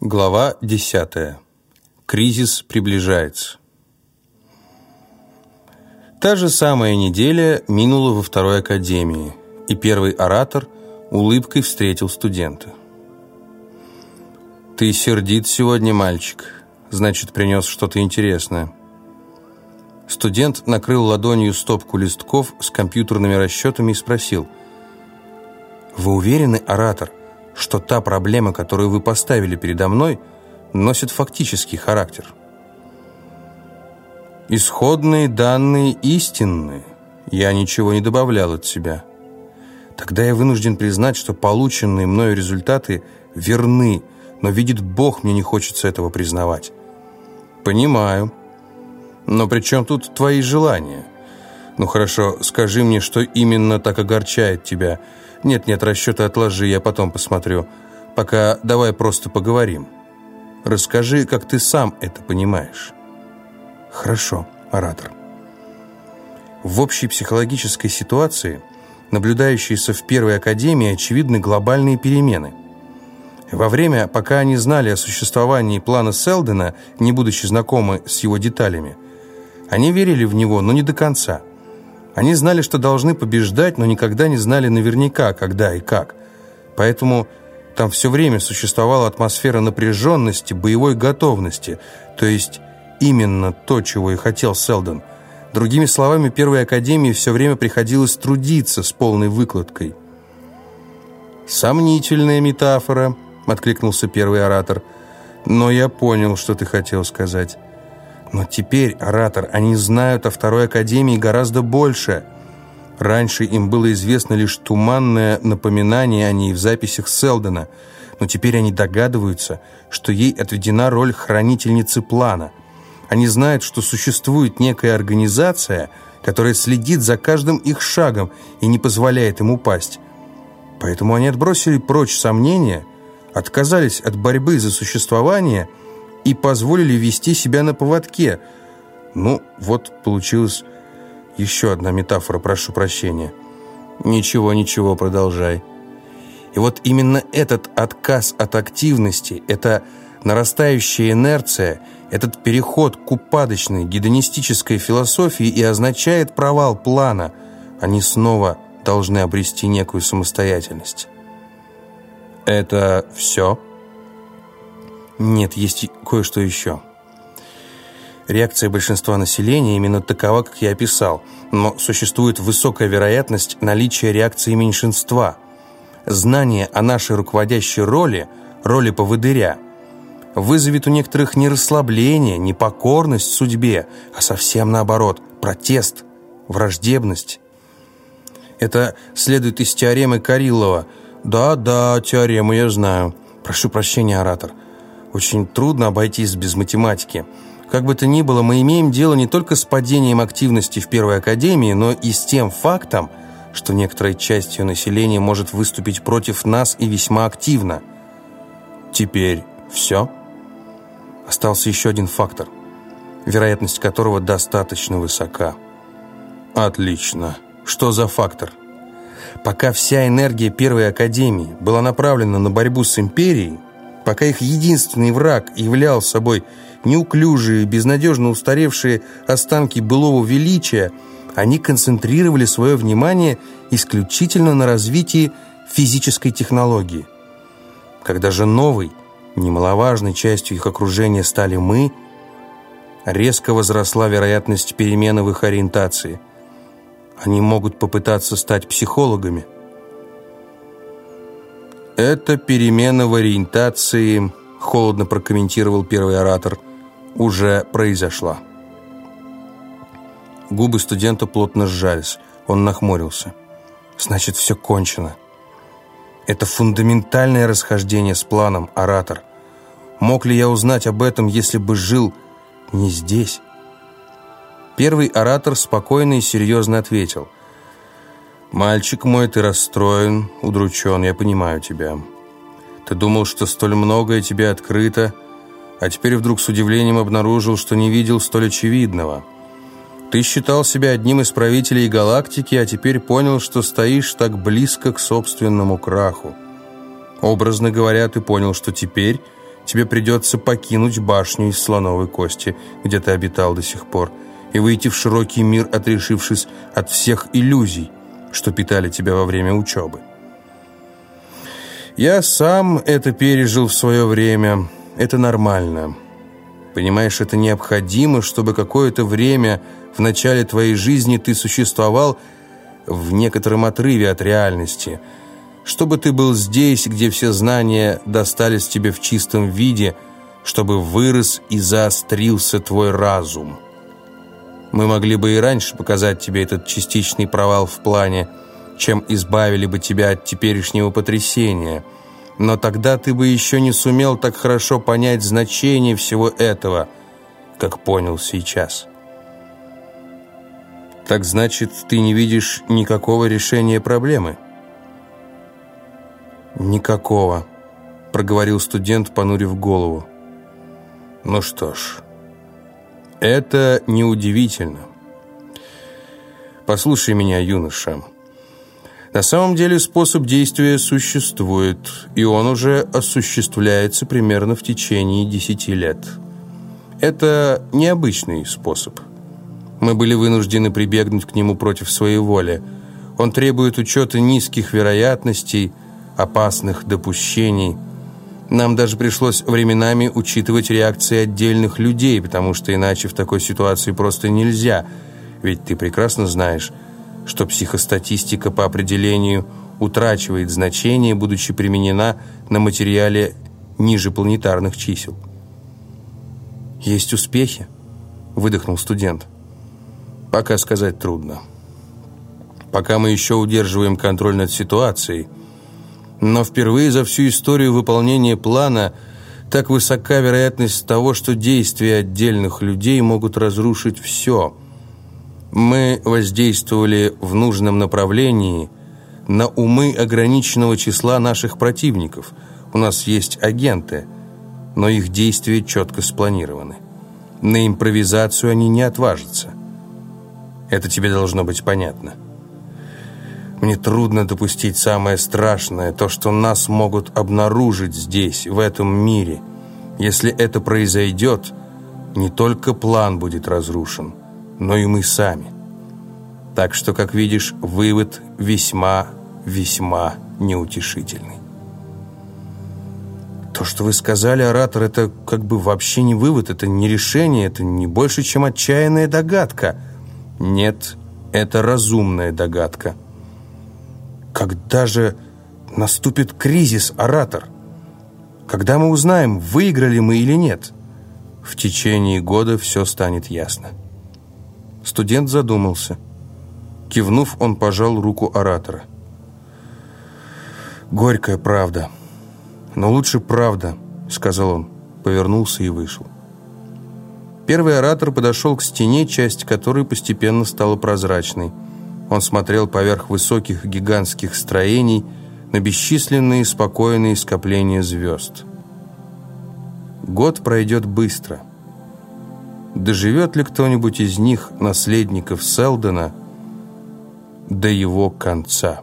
Глава 10. Кризис приближается. Та же самая неделя минула во второй академии, и первый оратор улыбкой встретил студента. «Ты сердит сегодня, мальчик. Значит, принес что-то интересное». Студент накрыл ладонью стопку листков с компьютерными расчетами и спросил. «Вы уверены, оратор?» Что та проблема, которую вы поставили передо мной, носит фактический характер. Исходные данные истинные. Я ничего не добавлял от себя. Тогда я вынужден признать, что полученные мною результаты верны, но видит Бог, мне не хочется этого признавать. Понимаю. Но при чем тут твои желания? Ну хорошо, скажи мне, что именно так огорчает тебя – «Нет-нет, расчеты отложи, я потом посмотрю. Пока давай просто поговорим. Расскажи, как ты сам это понимаешь». «Хорошо, оратор». В общей психологической ситуации, наблюдающейся в Первой Академии, очевидны глобальные перемены. Во время, пока они знали о существовании плана Селдена, не будучи знакомы с его деталями, они верили в него, но не до конца – они знали, что должны побеждать, но никогда не знали наверняка, когда и как. Поэтому там все время существовала атмосфера напряженности, боевой готовности, то есть именно то, чего и хотел Селдон. Другими словами, Первой Академии все время приходилось трудиться с полной выкладкой. «Сомнительная метафора», — откликнулся первый оратор, «но я понял, что ты хотел сказать». Но теперь, оратор, они знают о Второй Академии гораздо больше. Раньше им было известно лишь туманное напоминание о ней в записях Селдона, но теперь они догадываются, что ей отведена роль хранительницы плана. Они знают, что существует некая организация, которая следит за каждым их шагом и не позволяет им упасть. Поэтому они отбросили прочь сомнения, отказались от борьбы за существование – и позволили вести себя на поводке. Ну, вот получилась еще одна метафора, прошу прощения. Ничего, ничего, продолжай. И вот именно этот отказ от активности, эта нарастающая инерция, этот переход к упадочной гедонистической философии и означает провал плана. Они снова должны обрести некую самостоятельность. Это все? Нет, есть кое-что еще. Реакция большинства населения именно такова, как я описал, но существует высокая вероятность наличия реакции меньшинства. Знание о нашей руководящей роли, роли поводыря, вызовет у некоторых не расслабление, не покорность судьбе, а совсем наоборот, протест, враждебность. Это следует из теоремы Карилова. Да-да, теорему я знаю. Прошу прощения, оратор. Очень трудно обойтись без математики. Как бы то ни было, мы имеем дело не только с падением активности в Первой Академии, но и с тем фактом, что некоторой частью населения может выступить против нас и весьма активно. Теперь все? Остался еще один фактор, вероятность которого достаточно высока. Отлично. Что за фактор? Пока вся энергия Первой Академии была направлена на борьбу с Империей, пока их единственный враг являл собой неуклюжие, безнадежно устаревшие останки былого величия, они концентрировали свое внимание исключительно на развитии физической технологии. Когда же новой, немаловажной частью их окружения стали мы, резко возросла вероятность перемены в их ориентации. Они могут попытаться стать психологами – «Это перемена в ориентации», — холодно прокомментировал первый оратор, — «уже произошла». Губы студента плотно сжались. Он нахмурился. «Значит, все кончено. Это фундаментальное расхождение с планом, оратор. Мог ли я узнать об этом, если бы жил не здесь?» Первый оратор спокойно и серьезно ответил — «Мальчик мой, ты расстроен, удручен, я понимаю тебя. Ты думал, что столь многое тебе открыто, а теперь вдруг с удивлением обнаружил, что не видел столь очевидного. Ты считал себя одним из правителей галактики, а теперь понял, что стоишь так близко к собственному краху. Образно говоря, ты понял, что теперь тебе придется покинуть башню из слоновой кости, где ты обитал до сих пор, и выйти в широкий мир, отрешившись от всех иллюзий, что питали тебя во время учебы. Я сам это пережил в свое время. Это нормально. Понимаешь, это необходимо, чтобы какое-то время в начале твоей жизни ты существовал в некотором отрыве от реальности – чтобы ты был здесь, где все знания достались тебе в чистом виде, чтобы вырос и заострился твой разум. Мы могли бы и раньше показать тебе этот частичный провал в плане, чем избавили бы тебя от теперешнего потрясения. Но тогда ты бы еще не сумел так хорошо понять значение всего этого, как понял сейчас. Так значит, ты не видишь никакого решения проблемы?» «Никакого», — проговорил студент, понурив голову. «Ну что ж, это неудивительно. Послушай меня, юноша. На самом деле способ действия существует, и он уже осуществляется примерно в течение десяти лет. Это необычный способ. Мы были вынуждены прибегнуть к нему против своей воли. Он требует учета низких вероятностей — опасных допущений. Нам даже пришлось временами учитывать реакции отдельных людей, потому что иначе в такой ситуации просто нельзя. Ведь ты прекрасно знаешь, что психостатистика по определению утрачивает значение, будучи применена на материале ниже планетарных чисел. «Есть успехи?» – выдохнул студент. «Пока сказать трудно. Пока мы еще удерживаем контроль над ситуацией – но впервые за всю историю выполнения плана так высока вероятность того, что действия отдельных людей могут разрушить все. Мы воздействовали в нужном направлении на умы ограниченного числа наших противников. У нас есть агенты, но их действия четко спланированы. На импровизацию они не отважатся. Это тебе должно быть понятно. Мне трудно допустить самое страшное, то, что нас могут обнаружить здесь, в этом мире. Если это произойдет, не только план будет разрушен, но и мы сами. Так что, как видишь, вывод весьма, весьма неутешительный. То, что вы сказали, оратор, это как бы вообще не вывод, это не решение, это не больше, чем отчаянная догадка. Нет, это разумная догадка. Когда же наступит кризис, оратор? Когда мы узнаем, выиграли мы или нет? В течение года все станет ясно. Студент задумался. Кивнув, он пожал руку оратора. «Горькая правда. Но лучше правда», — сказал он, повернулся и вышел. Первый оратор подошел к стене, часть которой постепенно стала прозрачной. Он смотрел поверх высоких гигантских строений на бесчисленные спокойные скопления звезд. Год пройдет быстро. Доживет ли кто-нибудь из них, наследников Селдона, до его конца?